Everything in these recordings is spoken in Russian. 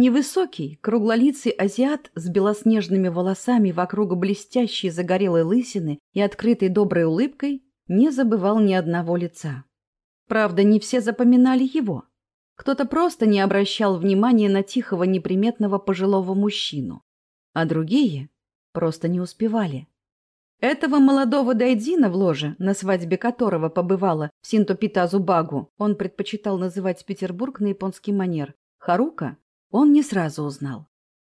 Невысокий, круглолицый азиат с белоснежными волосами вокруг блестящей загорелой лысины и открытой доброй улыбкой не забывал ни одного лица. Правда, не все запоминали его. Кто-то просто не обращал внимания на тихого неприметного пожилого мужчину, а другие просто не успевали. Этого молодого дайдина в ложе, на свадьбе которого побывала в Синтопитазу Багу, он предпочитал называть Петербург на японский манер, Харука, он не сразу узнал.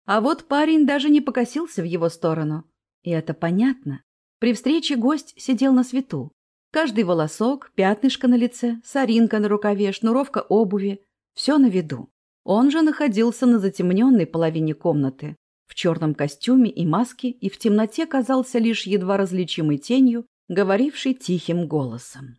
А вот парень даже не покосился в его сторону. И это понятно. При встрече гость сидел на свету. Каждый волосок, пятнышко на лице, соринка на рукаве, шнуровка обуви – все на виду. Он же находился на затемненной половине комнаты, в черном костюме и маске, и в темноте казался лишь едва различимой тенью, говорившей тихим голосом.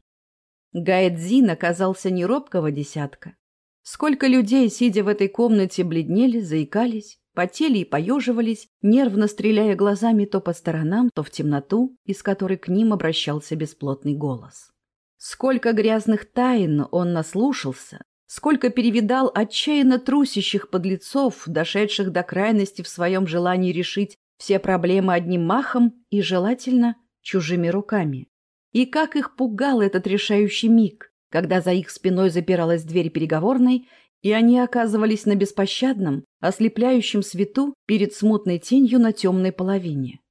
Гаэдзин оказался не робкого десятка, Сколько людей, сидя в этой комнате, бледнели, заикались, потели и поеживались, нервно стреляя глазами то по сторонам, то в темноту, из которой к ним обращался бесплотный голос. Сколько грязных тайн он наслушался, сколько перевидал отчаянно трусящих подлецов, дошедших до крайности в своем желании решить все проблемы одним махом и, желательно, чужими руками. И как их пугал этот решающий миг, когда за их спиной запиралась дверь переговорной, и они оказывались на беспощадном, ослепляющем свету перед смутной тенью на темной половине.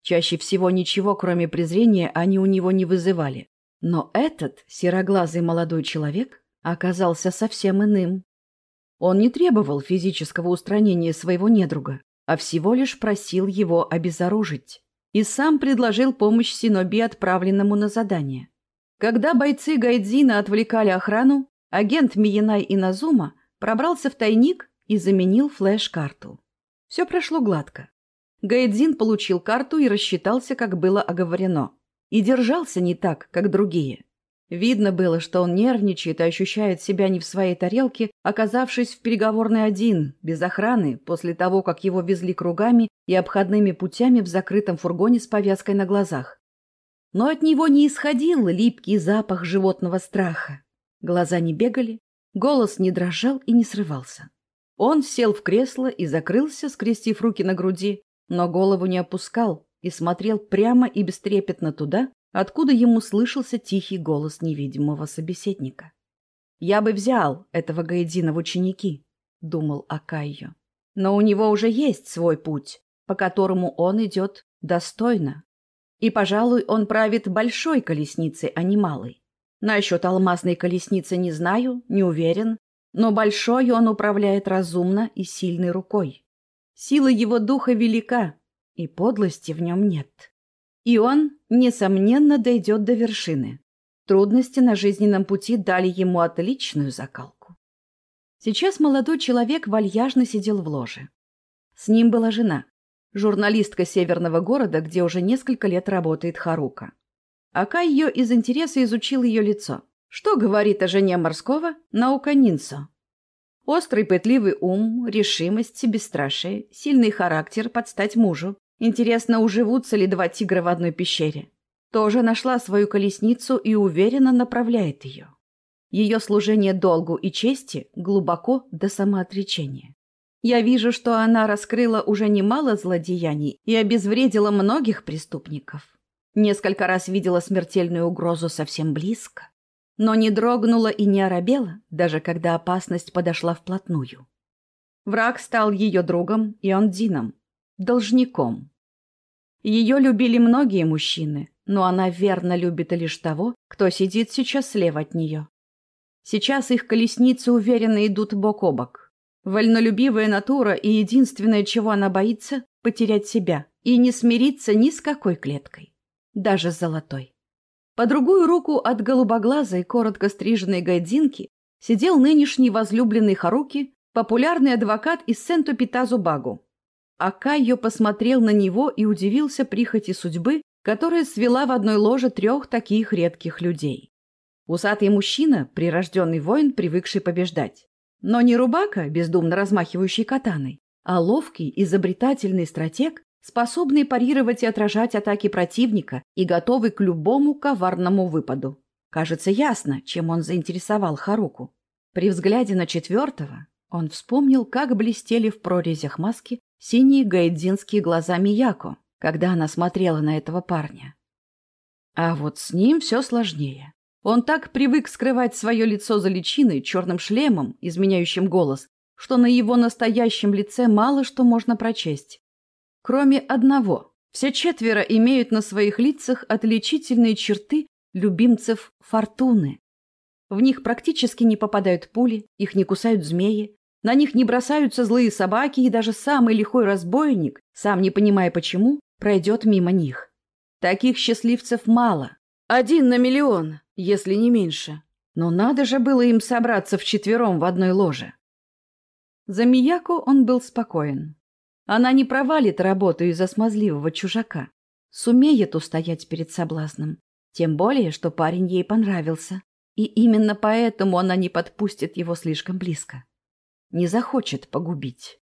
Чаще всего ничего, кроме презрения, они у него не вызывали. Но этот сероглазый молодой человек оказался совсем иным. Он не требовал физического устранения своего недруга, а всего лишь просил его обезоружить. И сам предложил помощь Синоби, отправленному на задание. Когда бойцы Гайдзина отвлекали охрану, агент Миянай Иназума пробрался в тайник и заменил флеш-карту. Все прошло гладко. Гайдзин получил карту и рассчитался, как было оговорено. И держался не так, как другие. Видно было, что он нервничает и ощущает себя не в своей тарелке, оказавшись в переговорной один, без охраны, после того, как его везли кругами и обходными путями в закрытом фургоне с повязкой на глазах но от него не исходил липкий запах животного страха. Глаза не бегали, голос не дрожал и не срывался. Он сел в кресло и закрылся, скрестив руки на груди, но голову не опускал и смотрел прямо и бестрепетно туда, откуда ему слышался тихий голос невидимого собеседника. «Я бы взял этого Гаэдина в ученики», — думал Акайо. «Но у него уже есть свой путь, по которому он идет достойно, и, пожалуй, он правит большой колесницей, а не малой. Насчет алмазной колесницы не знаю, не уверен, но большой он управляет разумно и сильной рукой. Сила его духа велика, и подлости в нем нет. И он, несомненно, дойдет до вершины. Трудности на жизненном пути дали ему отличную закалку. Сейчас молодой человек вальяжно сидел в ложе. С ним была жена, журналистка северного города, где уже несколько лет работает Харука. Ака ее из интереса изучил ее лицо. Что говорит о жене морского? Наука Нинсо. Острый пытливый ум, решимость, бесстрашие, сильный характер под стать мужу. Интересно, уживутся ли два тигра в одной пещере? Тоже нашла свою колесницу и уверенно направляет ее. Ее служение долгу и чести глубоко до самоотречения. Я вижу, что она раскрыла уже немало злодеяний и обезвредила многих преступников. Несколько раз видела смертельную угрозу совсем близко, но не дрогнула и не оробела, даже когда опасность подошла вплотную. Враг стал ее другом и он Дином, должником. Ее любили многие мужчины, но она верно любит лишь того, кто сидит сейчас слева от нее. Сейчас их колесницы уверенно идут бок о бок. Вольнолюбивая натура и единственное, чего она боится – потерять себя и не смириться ни с какой клеткой, даже с золотой. По другую руку от голубоглазой, коротко стриженной гайдинки сидел нынешний возлюбленный Харуки, популярный адвокат из Сенту-Питазу-Багу. А Кайо посмотрел на него и удивился прихоти судьбы, которая свела в одной ложе трех таких редких людей. Усатый мужчина, прирожденный воин, привыкший побеждать. Но не рубака, бездумно размахивающий катаной, а ловкий, изобретательный стратег, способный парировать и отражать атаки противника и готовый к любому коварному выпаду. Кажется, ясно, чем он заинтересовал Харуку. При взгляде на четвертого он вспомнил, как блестели в прорезях маски синие гайдзинские глаза Мияко, когда она смотрела на этого парня. А вот с ним все сложнее. Он так привык скрывать свое лицо за личиной, черным шлемом, изменяющим голос, что на его настоящем лице мало что можно прочесть. Кроме одного. Все четверо имеют на своих лицах отличительные черты любимцев фортуны. В них практически не попадают пули, их не кусают змеи, на них не бросаются злые собаки, и даже самый лихой разбойник, сам не понимая почему, пройдет мимо них. Таких счастливцев мало. Один на миллион, если не меньше. Но надо же было им собраться вчетвером в одной ложе. За Мияку он был спокоен. Она не провалит работу из-за смазливого чужака. Сумеет устоять перед соблазном. Тем более, что парень ей понравился. И именно поэтому она не подпустит его слишком близко. Не захочет погубить.